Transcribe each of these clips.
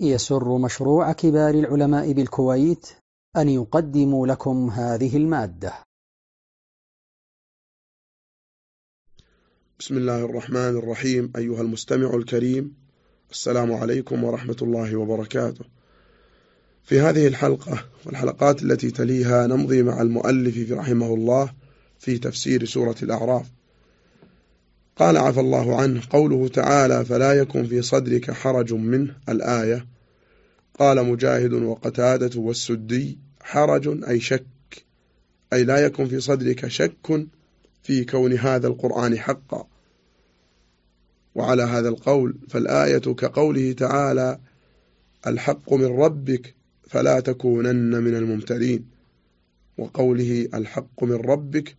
يسر مشروع كبار العلماء بالكويت أن يقدم لكم هذه المادة. بسم الله الرحمن الرحيم أيها المستمع الكريم السلام عليكم ورحمة الله وبركاته. في هذه الحلقة والحلقات التي تليها نمضي مع المؤلف رحمه الله في تفسير سورة الأعراف. قال عفى الله عنه قوله تعالى فلا يكن في صدرك حرج منه الآية. قال مجاهد وقتادة والسدي حرج أي شك أي لا يكن في صدرك شك في كون هذا القرآن حقا. وعلى هذا القول فالآية كقوله تعالى الحق من ربك فلا تكونن من الممترين. وقوله الحق من ربك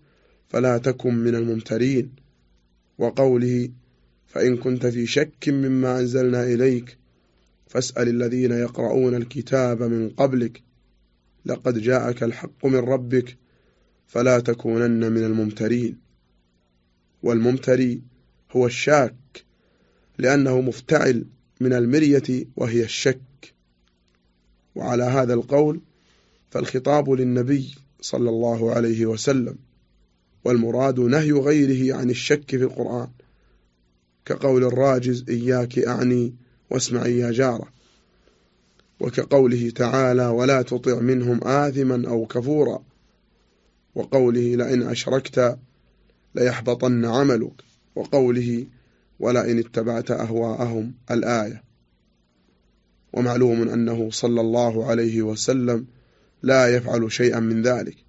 فلا تكن من الممترين. وقوله فإن كنت في شك مما أنزلنا إليك فاسأل الذين يقرؤون الكتاب من قبلك لقد جاءك الحق من ربك فلا تكونن من الممترين. والممتري هو الشاك لأنه مفتعل من المرية وهي الشك. وعلى هذا القول فالخطاب للنبي صلى الله عليه وسلم. والمراد نهي غيره عن الشك في القرآن كقول الراجز إياك أعني واسمعي يا جارة وكقوله تعالى ولا تطع منهم آثما أو كفورا وقوله لئن أشركت ليحبطن عملك وقوله ولئن اتبعت أهواءهم الآية. ومعلوم أنه صلى الله عليه وسلم لا يفعل شيئا من ذلك.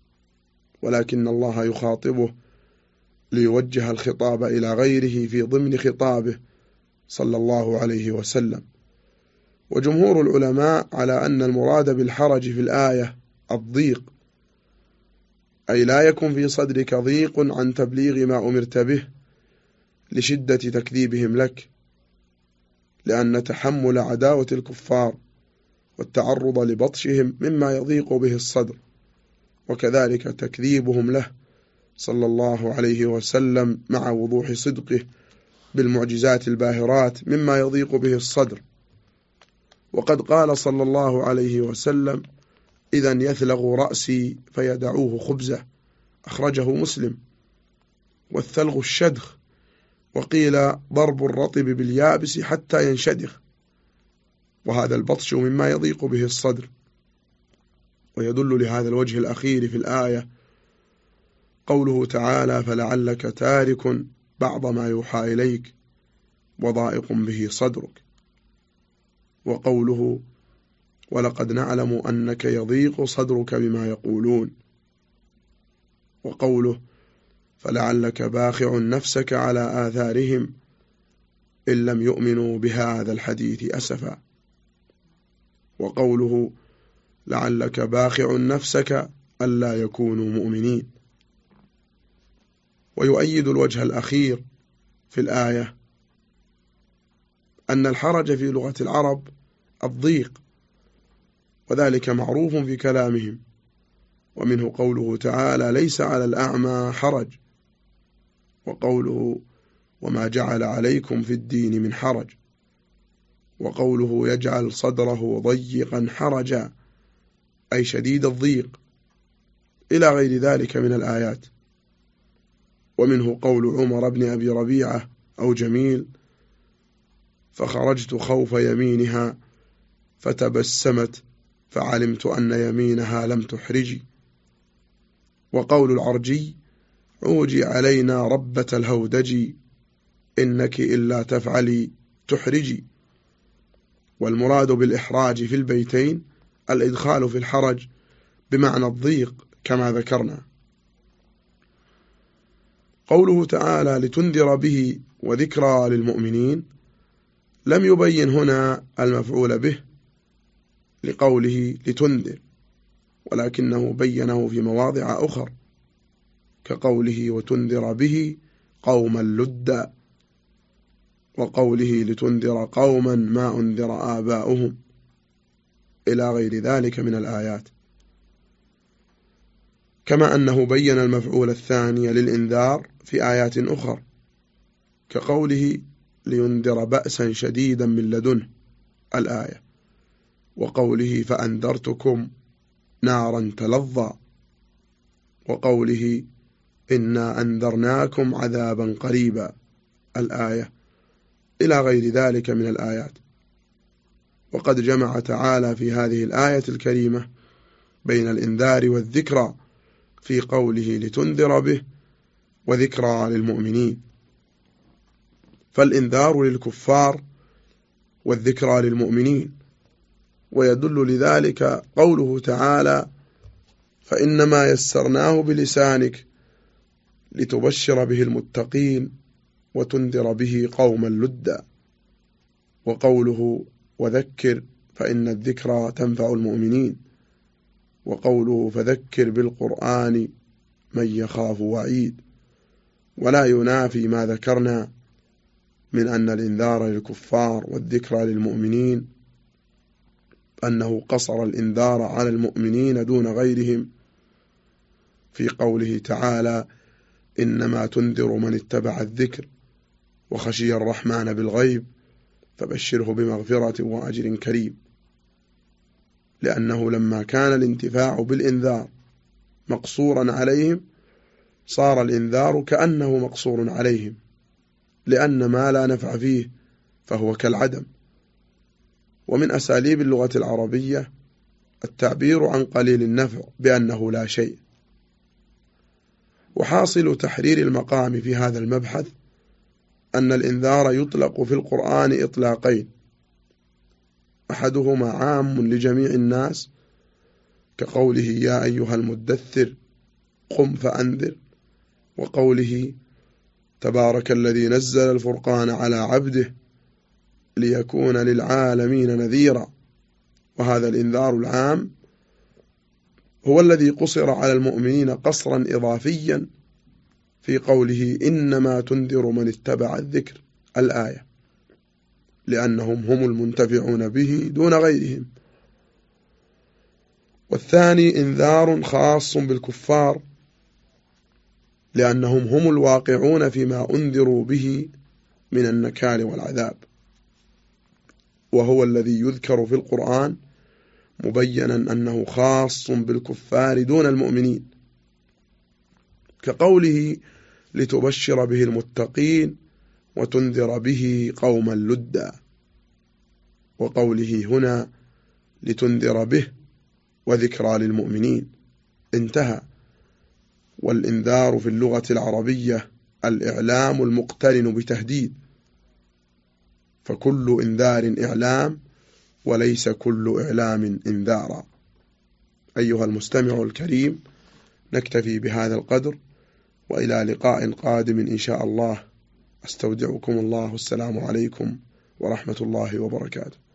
ولكن الله يخاطبه ليوجه الخطاب إلى غيره في ضمن خطابه صلى الله عليه وسلم. وجمهور العلماء على أن المراد بالحرج في الآية الضيق أي لا يكن في صدرك ضيق عن تبليغ ما أمرت به لشدة تكذيبهم لك لأن تحمل عداوة الكفار والتعرض لبطشهم مما يضيق به الصدر. وكذلك تكذيبهم له صلى الله عليه وسلم مع وضوح صدقه بالمعجزات الباهرات مما يضيق به الصدر. وقد قال صلى الله عليه وسلم إذا يثلغ رأسي فيدعوه خبزة. أخرجه مسلم. والثلغ الشدخ. وقيل ضرب الرطب باليابس حتى ينشدخ. وهذا البطش مما يضيق به الصدر. ويدل لهذا الوجه الأخير في الآية قوله تعالى فلعلك تارك بعض ما يوحى إليك وضائق به صدرك وقوله ولقد نعلم أنك يضيق صدرك بما يقولون وقوله فلعلك باخع نفسك على آثارهم إن لم يؤمنوا بهذا الحديث أسفا وقوله لعلك باخع نفسك ألا يكونوا مؤمنين. ويؤيد الوجه الأخير في الآية أن الحرج في لغة العرب الضيق وذلك معروف في كلامهم ومنه قوله تعالى ليس على الأعمى حرج وقوله وما جعل عليكم في الدين من حرج وقوله يجعل صدره ضيقا حرجا أي شديد الضيق. إلى غير ذلك من الآيات. ومنه قول عمر بن أبي ربيعة أو جميل فخرجت خوف يمينها فتبسمت فعلمت أن يمينها لم تحرجي وقول العرجي عوجي علينا ربة الهودج إنك إلا تفعلي تحرجي والمراد بالإحراج في البيتين الإدخال في الحرج بمعنى الضيق كما ذكرنا. قوله تعالى لتنذر به وذكرى للمؤمنين لم يبين هنا المفعول به لقوله لتنذر ولكنه بينه في مواضع أخر كقوله وتنذر به قوما لدا وقوله لتنذر قوما ما أنذر آباؤهم. إلى غير ذلك من الآيات. كما أنه بين المفعول الثاني للإنذار في آيات أخرى كقوله لينذر بأسا شديدا من لدنه الآية وقوله فأنذرتكم نارا تلظى وقوله إنا أنذرناكم عذابا قريبا الآية إلى غير ذلك من الآيات. وقد جمع تعالى في هذه الآية الكريمة بين الإنذار والذكرى في قوله لتنذر به وذكرى للمؤمنين. فالإنذار للكفار والذكرى للمؤمنين. ويدل لذلك قوله تعالى فإنما يسرناه بلسانك لتبشر به المتقين وتنذر به قوما لدا. وقوله وذكر فإن الذكرى تنفع المؤمنين وقوله فذكر بالقرآن من يخاف وعيد ولا ينافي ما ذكرنا من أن الإنذار للكفار والذكرى للمؤمنين أنه قصر الإنذار على المؤمنين دون غيرهم في قوله تعالى إنما تنذر من اتبع الذكر وخشي الرحمن بالغيب. فبشره بمغفرة وأجر كريم. لأنه لما كان الانتفاع بالإنذار مقصورا عليهم صار الإنذار كأنه مقصور عليهم لأن ما لا نفع فيه فهو كالعدم. ومن أساليب اللغة العربية التعبير عن قليل النفع بأنه لا شيء. وحاصل تحرير المقام في هذا المبحث أن الإنذار يطلق في القرآن إطلاقين. أحدهما عام لجميع الناس كقوله يا أيها المدثر قم فأنذر وقوله تبارك الذي نزل الفرقان على عبده ليكون للعالمين نذيرا. وهذا الإنذار العام هو الذي قصر على المؤمنين قصرا إضافيا في قوله إنما تنذر من اتبع الذكر الآية. لأنهم هم المنتفعون به دون غيرهم. والثاني إنذار خاص بالكفار لأنهم هم الواقعون فيما أنذروا به من النكال والعذاب. وهو الذي يذكر في القرآن مبينا أنه خاص بالكفار دون المؤمنين. كقوله لتبشر به المتقين وتنذر به قوما لدا. وقوله هنا لتنذر به وذكرى للمؤمنين. انتهى. والإنذار في اللغة العربية الإعلام المقترن بتهديد. فكل إنذار إعلام وليس كل إعلام إنذارا. أيها المستمع الكريم نكتفي بهذا القدر وإلى لقاء قادم إن شاء الله. أستودعكم الله. السلام عليكم ورحمة الله وبركاته.